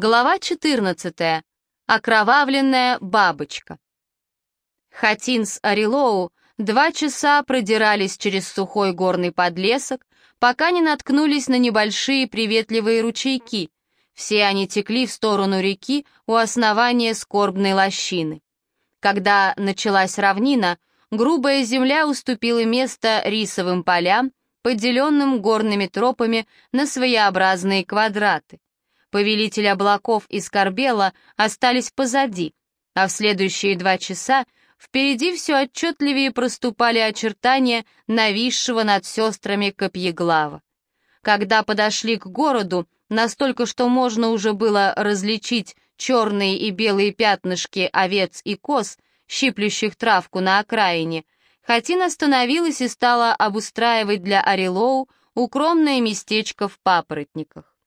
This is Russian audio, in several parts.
Глава 14. Окровавленная бабочка. Хатин с Орелоу два часа продирались через сухой горный подлесок, пока не наткнулись на небольшие приветливые ручейки. Все они текли в сторону реки у основания скорбной лощины. Когда началась равнина, грубая земля уступила место рисовым полям, поделенным горными тропами на своеобразные квадраты повелитель облаков и Скорбела остались позади, а в следующие два часа впереди все отчетливее проступали очертания нависшего над сестрами Копьеглава. Когда подошли к городу, настолько, что можно уже было различить черные и белые пятнышки овец и коз, щиплющих травку на окраине, Хатин остановилась и стала обустраивать для Орелоу укромное местечко в папоротниках.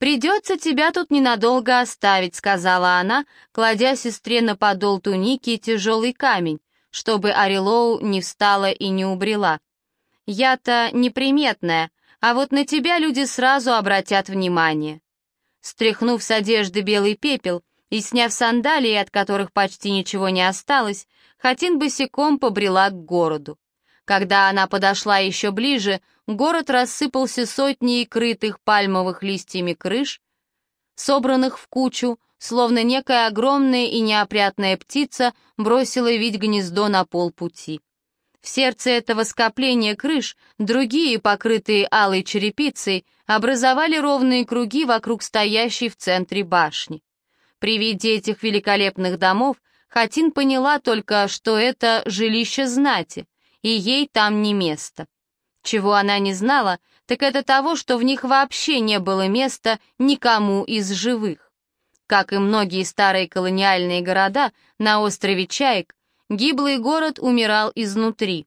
«Придется тебя тут ненадолго оставить», — сказала она, кладя сестре на подол туники тяжелый камень, чтобы Арилоу не встала и не убрела. «Я-то неприметная, а вот на тебя люди сразу обратят внимание». Стряхнув с одежды белый пепел и сняв сандалии, от которых почти ничего не осталось, Хатин босиком побрела к городу. Когда она подошла еще ближе, город рассыпался сотней крытых пальмовых листьями крыш, собранных в кучу, словно некая огромная и неопрятная птица бросила ведь гнездо на полпути. В сердце этого скопления крыш другие, покрытые алой черепицей, образовали ровные круги вокруг стоящей в центре башни. При виде этих великолепных домов Хатин поняла только, что это жилище знати — и ей там не место. Чего она не знала, так это того, что в них вообще не было места никому из живых. Как и многие старые колониальные города на острове Чаек, гиблый город умирал изнутри.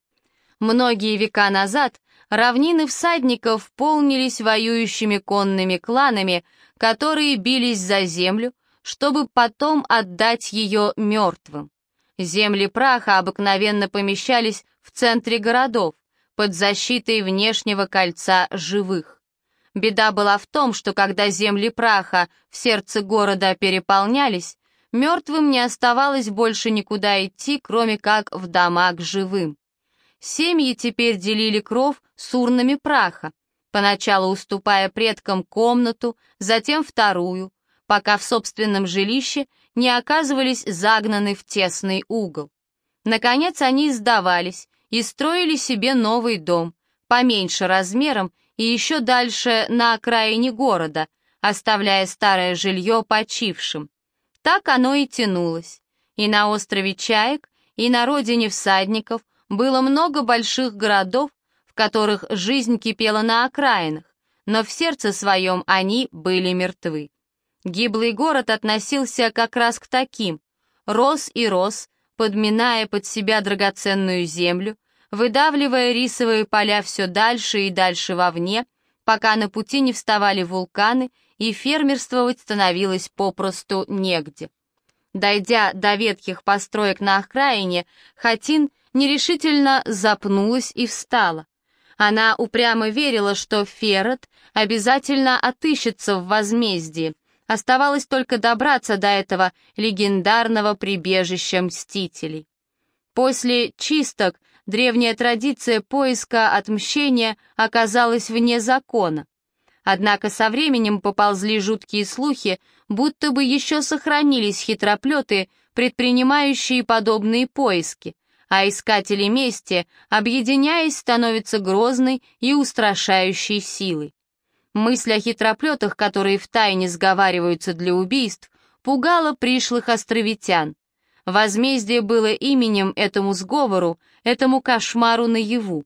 Многие века назад равнины всадников полнились воюющими конными кланами, которые бились за землю, чтобы потом отдать ее мертвым. Земли праха обыкновенно помещались в центре городов, под защитой внешнего кольца живых. Беда была в том, что когда земли праха в сердце города переполнялись, мертвым не оставалось больше никуда идти, кроме как в дома к живым. Семьи теперь делили кров с урнами праха, поначалу уступая предкам комнату, затем вторую, пока в собственном жилище не оказывались загнаны в тесный угол. Наконец они сдавались и строили себе новый дом, поменьше размером и еще дальше на окраине города, оставляя старое жилье почившим. Так оно и тянулось. И на острове Чаек, и на родине всадников было много больших городов, в которых жизнь кипела на окраинах, но в сердце своем они были мертвы. Гиблый город относился как раз к таким. Рос и рос, подминая под себя драгоценную землю, выдавливая рисовые поля все дальше и дальше вовне, пока на пути не вставали вулканы и фермерствовать становилось попросту негде. Дойдя до ветхих построек на окраине, Хатин нерешительно запнулась и встала. Она упрямо верила, что Ферret обязательно отыщется в возмездии, Оставалось только добраться до этого легендарного прибежища Мстителей. После чисток древняя традиция поиска отмщения оказалась вне закона. Однако со временем поползли жуткие слухи, будто бы еще сохранились хитроплеты, предпринимающие подобные поиски, а искатели мести, объединяясь, становятся грозной и устрашающей силой. Мысль о хитроплетах, которые втайне сговариваются для убийств, пугала пришлых островитян. Возмездие было именем этому сговору, этому кошмару наяву.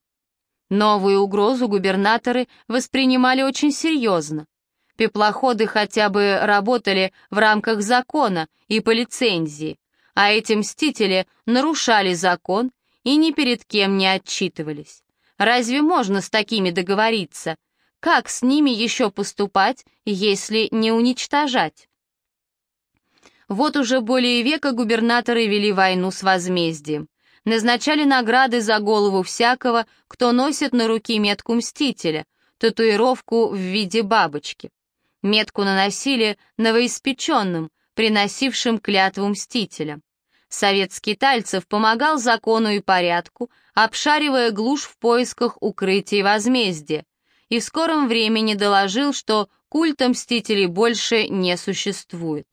Новую угрозу губернаторы воспринимали очень серьезно. Пеплоходы хотя бы работали в рамках закона и по лицензии, а эти мстители нарушали закон и ни перед кем не отчитывались. Разве можно с такими договориться? Как с ними еще поступать, если не уничтожать? Вот уже более века губернаторы вели войну с возмездием. Назначали награды за голову всякого, кто носит на руке метку Мстителя, татуировку в виде бабочки. Метку наносили новоиспеченным, приносившим клятву мстителям. Совет скитальцев помогал закону и порядку, обшаривая глушь в поисках укрытий возмездия, и в скором времени доложил, что культа мстителей больше не существует.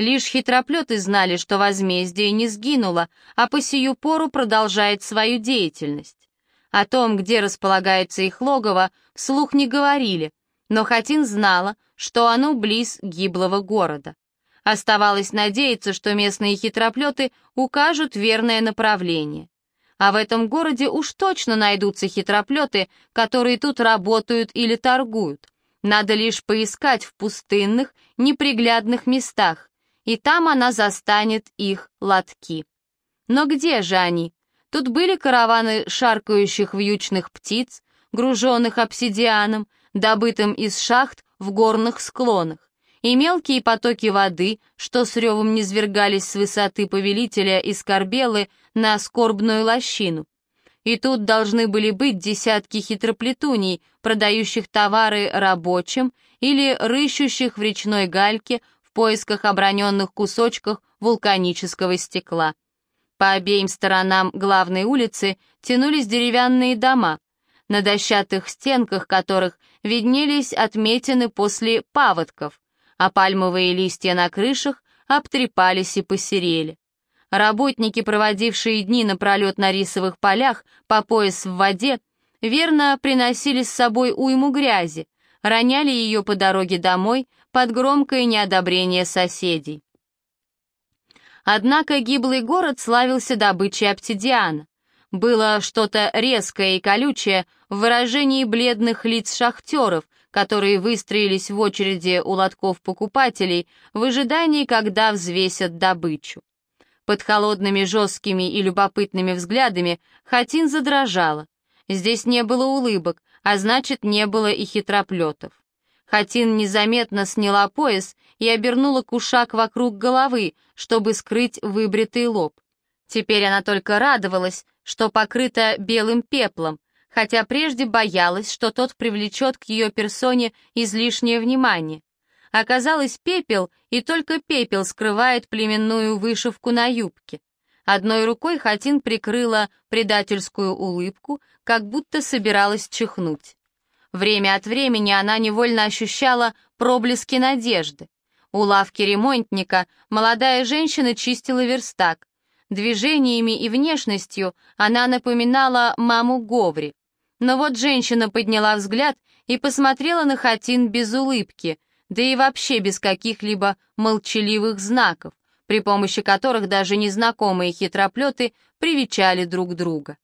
Лишь хитроплеты знали, что возмездие не сгинуло, а по сию пору продолжает свою деятельность. О том, где располагается их логово, вслух не говорили, но Хатин знала, что оно близ гиблого города. Оставалось надеяться, что местные хитроплеты укажут верное направление. А в этом городе уж точно найдутся хитроплеты, которые тут работают или торгуют. Надо лишь поискать в пустынных, неприглядных местах, и там она застанет их лотки. Но где же они? Тут были караваны шаркающих вьючных птиц, груженных обсидианом, добытым из шахт в горных склонах, и мелкие потоки воды, что с ревом низвергались с высоты повелителя из Корбелы на скорбную лощину. И тут должны были быть десятки хитроплетуний, продающих товары рабочим или рыщущих в речной гальке в поисках оброненных кусочков вулканического стекла. По обеим сторонам главной улицы тянулись деревянные дома, на дощатых стенках которых виднелись отметины после паводков, а пальмовые листья на крышах обтрепались и посерели. Работники, проводившие дни напролет на рисовых полях по пояс в воде, верно приносили с собой уйму грязи, роняли ее по дороге домой под громкое неодобрение соседей. Однако гиблый город славился добычей обсидиана. Было что-то резкое и колючее в выражении бледных лиц шахтеров, которые выстроились в очереди у лотков покупателей в ожидании, когда взвесят добычу. Под холодными, жесткими и любопытными взглядами Хатин задрожала. Здесь не было улыбок, а значит, не было и хитроплетов. Хатин незаметно сняла пояс и обернула кушак вокруг головы, чтобы скрыть выбритый лоб. Теперь она только радовалась, что покрыта белым пеплом, хотя прежде боялась, что тот привлечет к ее персоне излишнее внимание. Оказалось, пепел, и только пепел скрывает племенную вышивку на юбке. Одной рукой Хатин прикрыла предательскую улыбку, как будто собиралась чихнуть. Время от времени она невольно ощущала проблески надежды. У лавки ремонтника молодая женщина чистила верстак. Движениями и внешностью она напоминала маму Говри. Но вот женщина подняла взгляд и посмотрела на Хатин без улыбки, да и вообще без каких-либо молчаливых знаков, при помощи которых даже незнакомые хитроплеты привечали друг друга.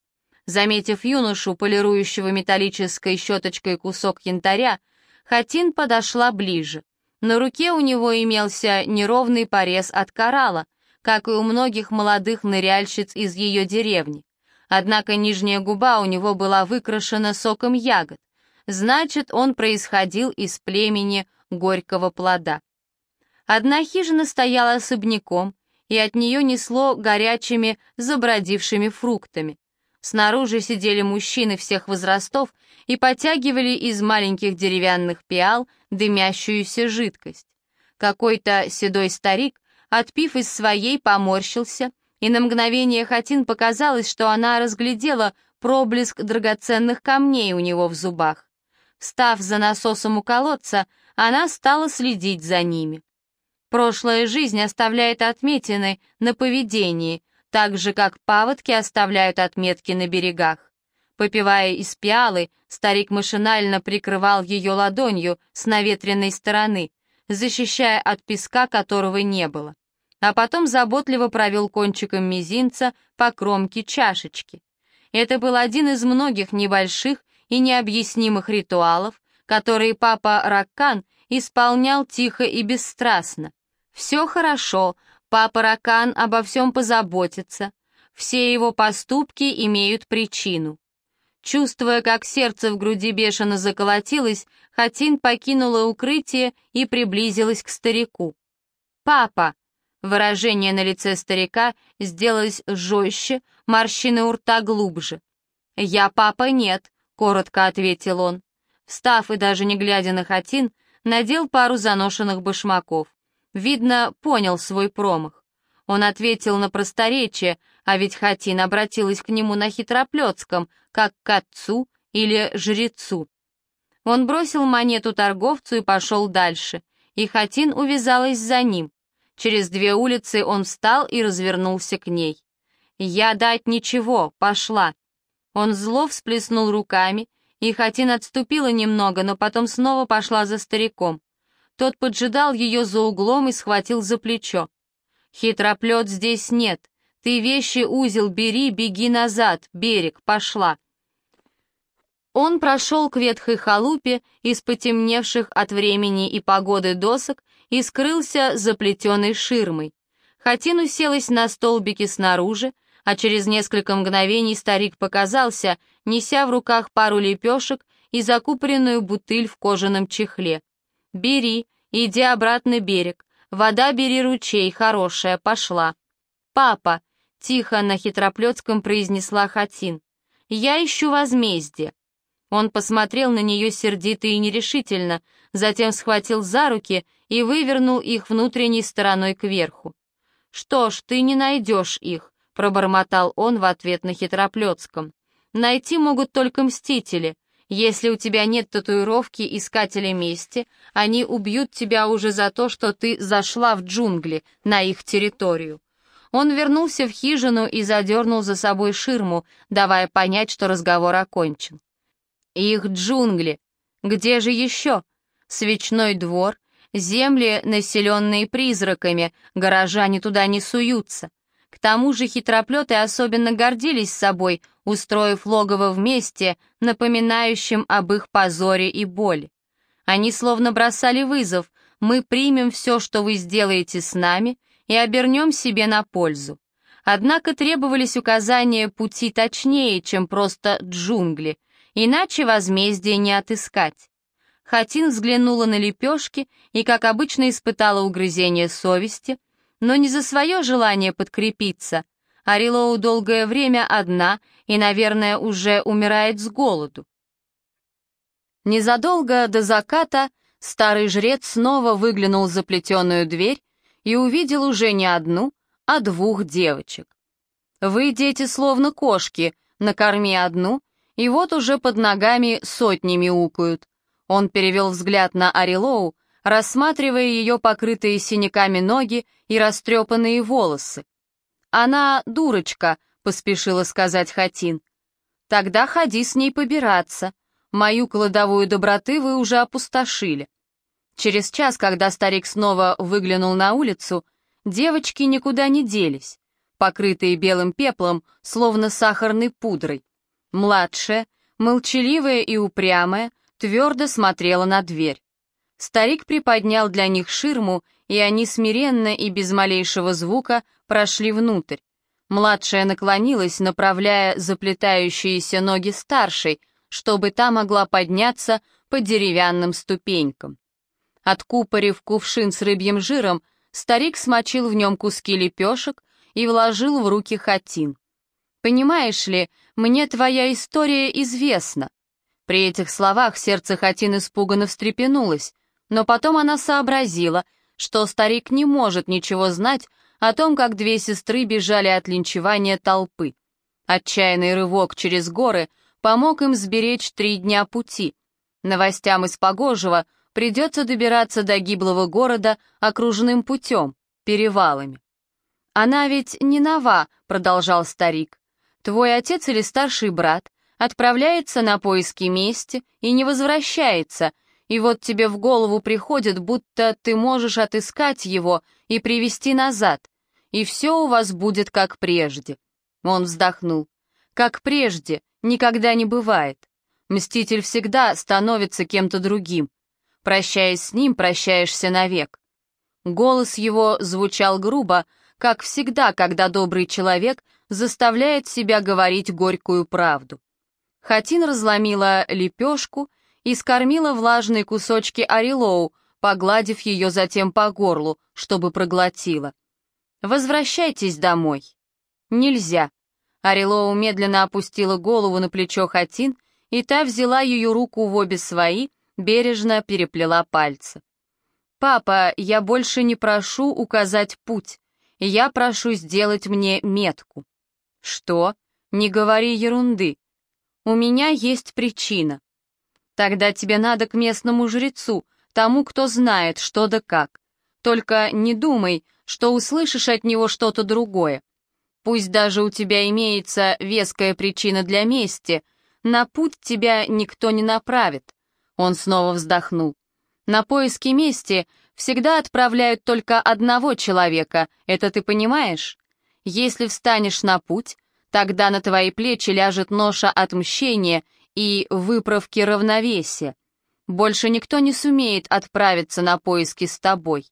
Заметив юношу, полирующего металлической щеточкой кусок янтаря, Хатин подошла ближе. На руке у него имелся неровный порез от коралла, как и у многих молодых ныряльщиц из ее деревни. Однако нижняя губа у него была выкрашена соком ягод. Значит, он происходил из племени горького плода. Одна хижина стояла особняком, и от нее несло горячими забродившими фруктами. Снаружи сидели мужчины всех возрастов и потягивали из маленьких деревянных пиал дымящуюся жидкость. Какой-то седой старик, отпив из своей, поморщился, и на мгновение Хатин показалось, что она разглядела проблеск драгоценных камней у него в зубах. Встав за насосом у колодца, она стала следить за ними. Прошлая жизнь оставляет отметины на поведении, так же, как паводки оставляют отметки на берегах. Попивая из пиалы, старик машинально прикрывал ее ладонью с наветренной стороны, защищая от песка, которого не было. А потом заботливо провел кончиком мизинца по кромке чашечки. Это был один из многих небольших и необъяснимых ритуалов, которые папа Раккан исполнял тихо и бесстрастно. «Все хорошо, Папа Ракан обо всем позаботится. Все его поступки имеют причину. Чувствуя, как сердце в груди бешено заколотилось, Хатин покинула укрытие и приблизилась к старику. «Папа!» Выражение на лице старика сделалось жестче, морщины у рта глубже. «Я папа нет», — коротко ответил он. Встав и даже не глядя на Хатин, надел пару заношенных башмаков. Видно, понял свой промах. Он ответил на просторечие, а ведь Хатин обратилась к нему на хитроплетском, как к отцу или жрецу. Он бросил монету торговцу и пошел дальше, и Хатин увязалась за ним. Через две улицы он встал и развернулся к ней. «Я дать ничего, пошла». Он зло всплеснул руками, и Хатин отступила немного, но потом снова пошла за стариком. Тот поджидал ее за углом и схватил за плечо. «Хитроплет здесь нет. Ты вещи узел бери, беги назад, берег, пошла». Он прошел к ветхой халупе из потемневших от времени и погоды досок и скрылся за плетеной ширмой. Хатин уселась на столбике снаружи, а через несколько мгновений старик показался, неся в руках пару лепешек и закупоренную бутыль в кожаном чехле. «Бери, иди обратно берег, вода бери ручей, хорошая, пошла». «Папа», — тихо на хитроплетском произнесла Хатин, — «я ищу возмездие». Он посмотрел на нее сердито и нерешительно, затем схватил за руки и вывернул их внутренней стороной кверху. «Что ж, ты не найдешь их», — пробормотал он в ответ на хитроплетском. «Найти могут только мстители. Если у тебя нет татуировки искателя мести, они убьют тебя уже за то, что ты зашла в джунгли, на их территорию». Он вернулся в хижину и задернул за собой ширму, давая понять, что разговор окончен. Их джунгли. Где же еще? Свечной двор, земли, населенные призраками, горожане туда не суются. К тому же хитроплеты особенно гордились собой, устроив логово вместе, напоминающим об их позоре и боли. Они словно бросали вызов, мы примем все, что вы сделаете с нами, и обернем себе на пользу. Однако требовались указания пути точнее, чем просто джунгли, Иначе возмездие не отыскать. Хатин взглянула на лепешки и, как обычно, испытала угрызение совести, но не за свое желание подкрепиться. Арилоу долгое время одна и, наверное, уже умирает с голоду. Незадолго до заката старый жрец снова выглянул за плетеную дверь и увидел уже не одну, а двух девочек. «Вы, дети, словно кошки, накорми одну, и вот уже под ногами сотни мяукают. Он перевел взгляд на Арилоу, рассматривая ее покрытые синяками ноги и растрепанные волосы. «Она дурочка», — поспешила сказать Хатин. «Тогда ходи с ней побираться. Мою кладовую доброты вы уже опустошили». Через час, когда старик снова выглянул на улицу, девочки никуда не делись, покрытые белым пеплом, словно сахарной пудрой. Младшая, молчаливая и упрямая, твердо смотрела на дверь. Старик приподнял для них ширму, и они смиренно и без малейшего звука прошли внутрь. Младшая наклонилась, направляя заплетающиеся ноги старшей, чтобы та могла подняться по деревянным ступенькам. Откупорив кувшин с рыбьим жиром, старик смочил в нем куски лепешек и вложил в руки хатин. Понимаешь ли, мне твоя история известна». При этих словах сердце Хатин испуганно встрепенулось, но потом она сообразила, что старик не может ничего знать о том, как две сестры бежали от линчевания толпы. Отчаянный рывок через горы помог им сберечь три дня пути. Новостям из Погожего придется добираться до гиблого города окружным путем, перевалами. «Она ведь не нова», — продолжал старик. Твой отец или старший брат отправляется на поиски мести и не возвращается, и вот тебе в голову приходит, будто ты можешь отыскать его и привести назад, и все у вас будет как прежде. Он вздохнул. Как прежде, никогда не бывает. Мститель всегда становится кем-то другим. Прощаясь с ним, прощаешься навек. Голос его звучал грубо, как всегда, когда добрый человек заставляет себя говорить горькую правду. Хатин разломила лепешку и скормила влажные кусочки Арилоу, погладив ее затем по горлу, чтобы проглотила. «Возвращайтесь домой». «Нельзя». Арилоу медленно опустила голову на плечо Хатин, и та взяла ее руку в обе свои бережно переплела пальцы. «Папа, я больше не прошу указать путь. Я прошу сделать мне метку». «Что? Не говори ерунды. У меня есть причина. Тогда тебе надо к местному жрецу, тому, кто знает, что да как. Только не думай, что услышишь от него что-то другое. Пусть даже у тебя имеется веская причина для мести, на путь тебя никто не направит. Он снова вздохнул. На поиски мести всегда отправляют только одного человека, это ты понимаешь? Если встанешь на путь, тогда на твои плечи ляжет ноша отмщения и выправки равновесия. Больше никто не сумеет отправиться на поиски с тобой.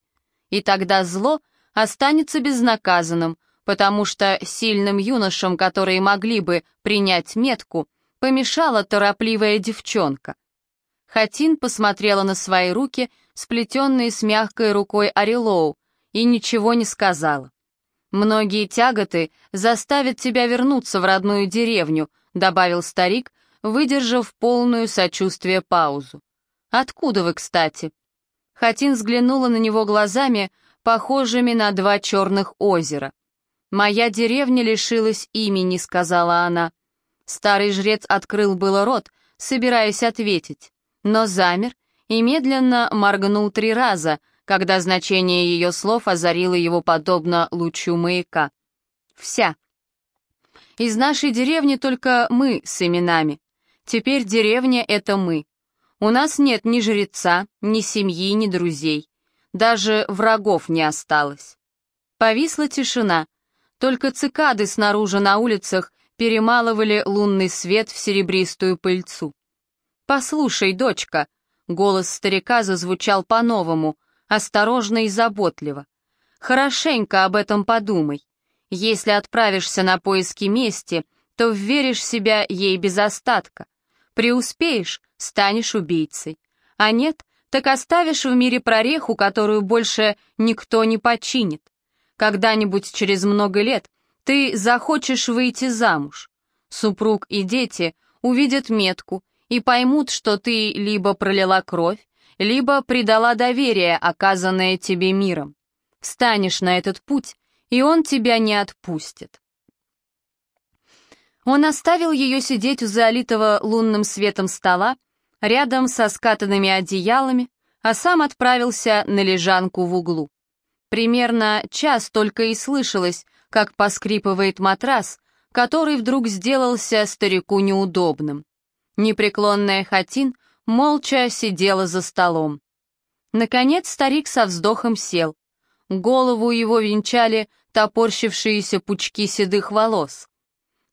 И тогда зло останется безнаказанным, потому что сильным юношам, которые могли бы принять метку, помешала торопливая девчонка. Хатин посмотрела на свои руки, сплетенные с мягкой рукой Арилоу, и ничего не сказала. «Многие тяготы заставят тебя вернуться в родную деревню», добавил старик, выдержав полную сочувствие паузу. «Откуда вы, кстати?» Хатин взглянула на него глазами, похожими на два черных озера. «Моя деревня лишилась имени», — сказала она. Старый жрец открыл было рот, собираясь ответить но замер и медленно моргнул три раза, когда значение ее слов озарило его подобно лучу маяка. «Вся. Из нашей деревни только мы с именами. Теперь деревня — это мы. У нас нет ни жреца, ни семьи, ни друзей. Даже врагов не осталось». Повисла тишина. Только цикады снаружи на улицах перемалывали лунный свет в серебристую пыльцу. «Послушай, дочка», — голос старика зазвучал по-новому, осторожно и заботливо. «Хорошенько об этом подумай. Если отправишься на поиски мести, то веришь себя ей без остатка. Преуспеешь — станешь убийцей. А нет, так оставишь в мире прореху, которую больше никто не починит. Когда-нибудь через много лет ты захочешь выйти замуж. Супруг и дети увидят метку и поймут, что ты либо пролила кровь, либо предала доверие, оказанное тебе миром. Встанешь на этот путь, и он тебя не отпустит. Он оставил ее сидеть у залитого лунным светом стола, рядом со скатанными одеялами, а сам отправился на лежанку в углу. Примерно час только и слышалось, как поскрипывает матрас, который вдруг сделался старику неудобным. Непреклонная Хатин молча сидела за столом. Наконец старик со вздохом сел. Голову его венчали топорщившиеся пучки седых волос.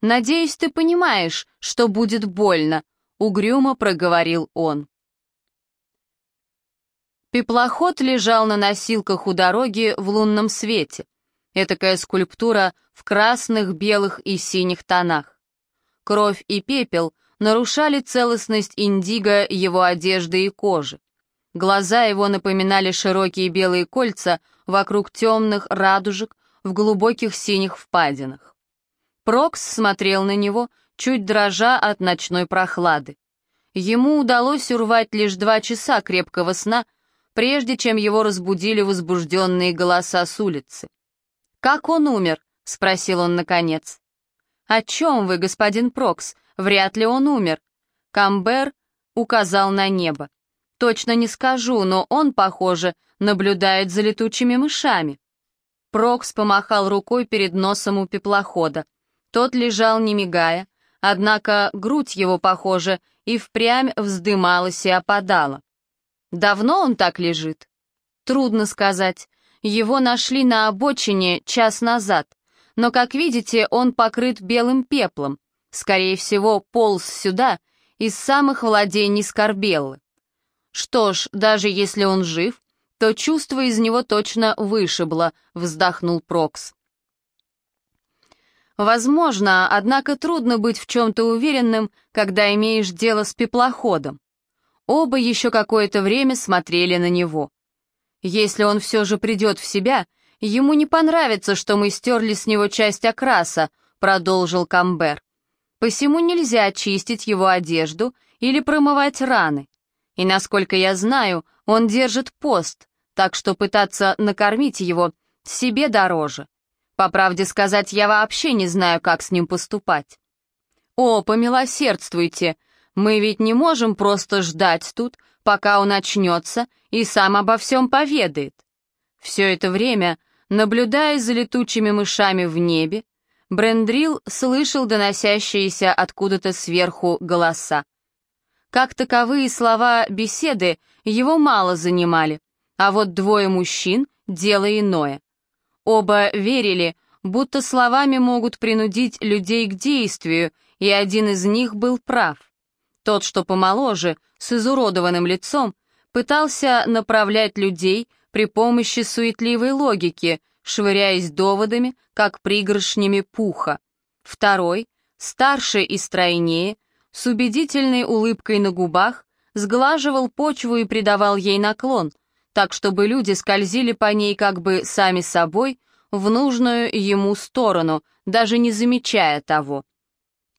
«Надеюсь, ты понимаешь, что будет больно», — угрюмо проговорил он. Пеплоход лежал на носилках у дороги в лунном свете. Этакая скульптура в красных, белых и синих тонах. Кровь и пепел нарушали целостность индиго его одежды и кожи. Глаза его напоминали широкие белые кольца вокруг темных радужек в глубоких синих впадинах. Прокс смотрел на него, чуть дрожа от ночной прохлады. Ему удалось урвать лишь два часа крепкого сна, прежде чем его разбудили возбужденные голоса с улицы. «Как он умер?» — спросил он наконец. «О чем вы, господин Прокс?» Вряд ли он умер. Камбер указал на небо. Точно не скажу, но он, похоже, наблюдает за летучими мышами. Прокс помахал рукой перед носом у пеплохода. Тот лежал не мигая, однако грудь его, похоже, и впрямь вздымалась и опадала. Давно он так лежит? Трудно сказать. Его нашли на обочине час назад, но, как видите, он покрыт белым пеплом, Скорее всего, полз сюда из самых владений Скорбеллы. Что ж, даже если он жив, то чувство из него точно вышибло, вздохнул Прокс. Возможно, однако трудно быть в чем-то уверенным, когда имеешь дело с пеплоходом. Оба еще какое-то время смотрели на него. Если он все же придет в себя, ему не понравится, что мы стерли с него часть окраса, продолжил Камбер. Посему нельзя чистить его одежду или промывать раны. И, насколько я знаю, он держит пост, так что пытаться накормить его себе дороже. По правде сказать, я вообще не знаю, как с ним поступать. О, помилосердствуйте, мы ведь не можем просто ждать тут, пока он очнется и сам обо всем поведает. Все это время, наблюдая за летучими мышами в небе, Брендрил слышал доносящиеся откуда-то сверху голоса. Как таковые слова беседы его мало занимали, а вот двое мужчин — дело иное. Оба верили, будто словами могут принудить людей к действию, и один из них был прав. Тот, что помоложе, с изуродованным лицом, пытался направлять людей при помощи суетливой логики, швыряясь доводами, как пригоршнями пуха. Второй, старше и стройнее, с убедительной улыбкой на губах, сглаживал почву и придавал ей наклон, так чтобы люди скользили по ней как бы сами собой в нужную ему сторону, даже не замечая того.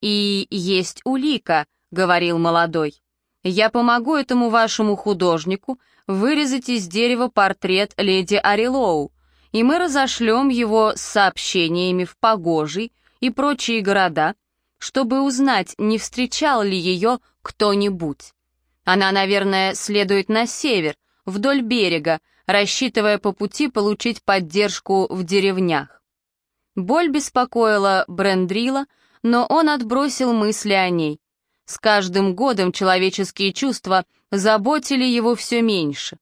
«И есть улика», — говорил молодой. «Я помогу этому вашему художнику вырезать из дерева портрет леди Арилоу, и мы разошлем его с сообщениями в Погожий и прочие города, чтобы узнать, не встречал ли ее кто-нибудь. Она, наверное, следует на север, вдоль берега, рассчитывая по пути получить поддержку в деревнях. Боль беспокоила Брендрила, но он отбросил мысли о ней. С каждым годом человеческие чувства заботили его все меньше.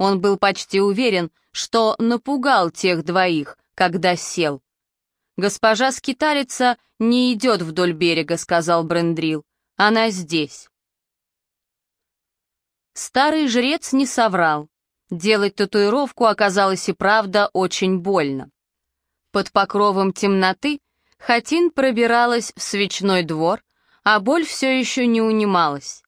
Он был почти уверен, что напугал тех двоих, когда сел. «Госпожа скиталица не идет вдоль берега», — сказал Брендрил. «Она здесь». Старый жрец не соврал. Делать татуировку оказалось и правда очень больно. Под покровом темноты Хатин пробиралась в свечной двор, а боль все еще не унималась.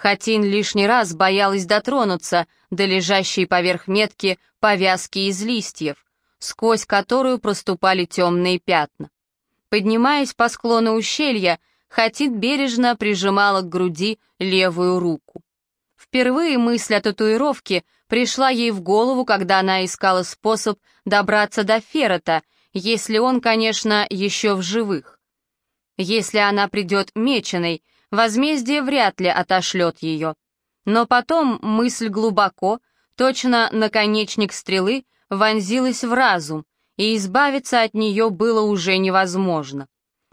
Хатин лишний раз боялась дотронуться до лежащей поверх метки повязки из листьев, сквозь которую проступали темные пятна. Поднимаясь по склону ущелья, Хатин бережно прижимала к груди левую руку. Впервые мысль о татуировке пришла ей в голову, когда она искала способ добраться до Феррета, если он, конечно, еще в живых. Если она придет меченой, возмездие вряд ли отошлет ее. Но потом мысль глубоко, точно наконечник стрелы, вонзилась в разум, и избавиться от нее было уже невозможно.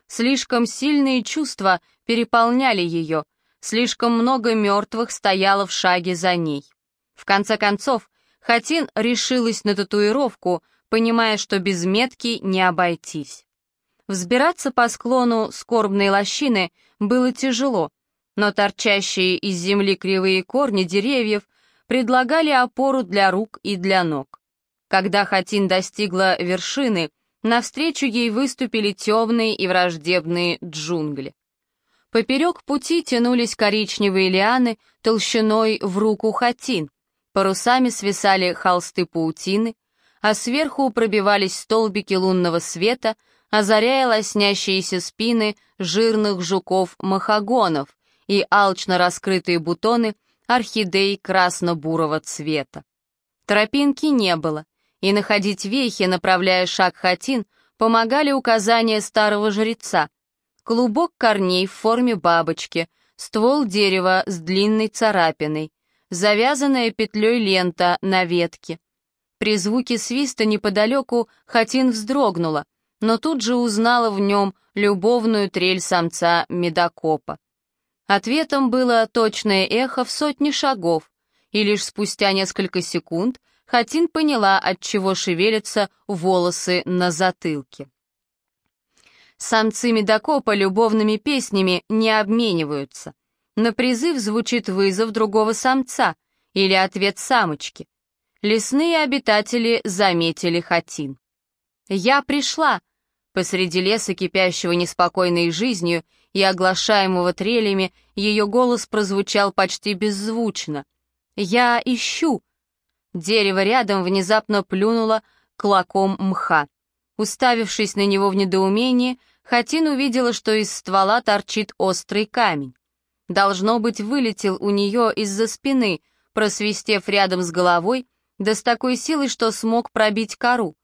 Слишком сильные чувства переполняли ее, слишком много мертвых стояло в шаге за ней. В конце концов, Хатин решилась на татуировку, понимая, что без метки не обойтись. Взбираться по склону скорбной лощины было тяжело, но торчащие из земли кривые корни деревьев предлагали опору для рук и для ног. Когда Хатин достигла вершины, навстречу ей выступили темные и враждебные джунгли. Поперек пути тянулись коричневые лианы толщиной в руку Хатин, парусами свисали холсты паутины, а сверху пробивались столбики лунного света, озаряя лоснящиеся спины жирных жуков-махагонов и алчно раскрытые бутоны орхидей красно-бурого цвета. Тропинки не было, и находить вехи, направляя шаг хатин, помогали указания старого жреца. Клубок корней в форме бабочки, ствол дерева с длинной царапиной, завязанная петлей лента на ветке. При звуке свиста неподалеку Хатин вздрогнула, но тут же узнала в нем любовную трель самца медокопа. Ответом было точное эхо в сотни шагов, и лишь спустя несколько секунд Хатин поняла, от чего шевелятся волосы на затылке. Самцы медокопа любовными песнями не обмениваются. На призыв звучит вызов другого самца или ответ самочки. Лесные обитатели заметили Хатин. «Я пришла!» Посреди леса, кипящего неспокойной жизнью и оглашаемого трелями, ее голос прозвучал почти беззвучно. «Я ищу!» Дерево рядом внезапно плюнуло клоком мха. Уставившись на него в недоумении, Хатин увидела, что из ствола торчит острый камень. Должно быть, вылетел у нее из-за спины, просвистев рядом с головой, да с такой силой, что смог пробить кору.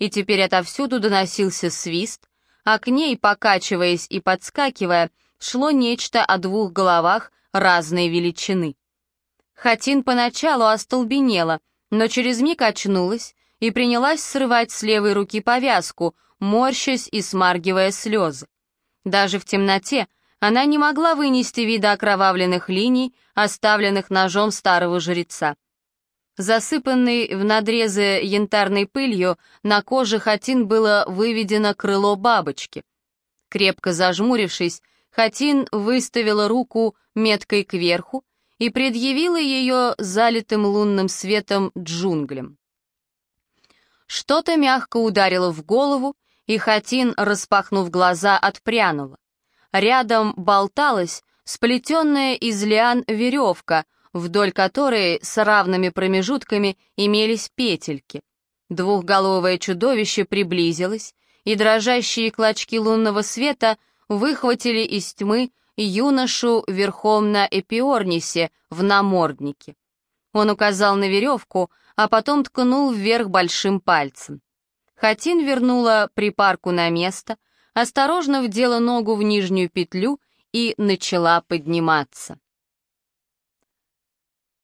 И теперь отовсюду доносился свист, а к ней, покачиваясь и подскакивая, шло нечто о двух головах разной величины. Хатин поначалу остолбенела, но через миг очнулась и принялась срывать с левой руки повязку, морщась и смаргивая слезы. Даже в темноте она не могла вынести вида окровавленных линий, оставленных ножом старого жреца. Засыпанный в надрезы янтарной пылью, на коже Хатин было выведено крыло бабочки. Крепко зажмурившись, Хатин выставила руку меткой кверху и предъявила ее залитым лунным светом джунглям. Что-то мягко ударило в голову, и Хатин, распахнув глаза, отпрянула. Рядом болталась сплетенная из лиан веревка, вдоль которой с равными промежутками имелись петельки. Двухголовое чудовище приблизилось, и дрожащие клочки лунного света выхватили из тьмы юношу верхом на эпиорнисе в наморднике. Он указал на веревку, а потом ткнул вверх большим пальцем. Хатин вернула припарку на место, осторожно вдела ногу в нижнюю петлю и начала подниматься.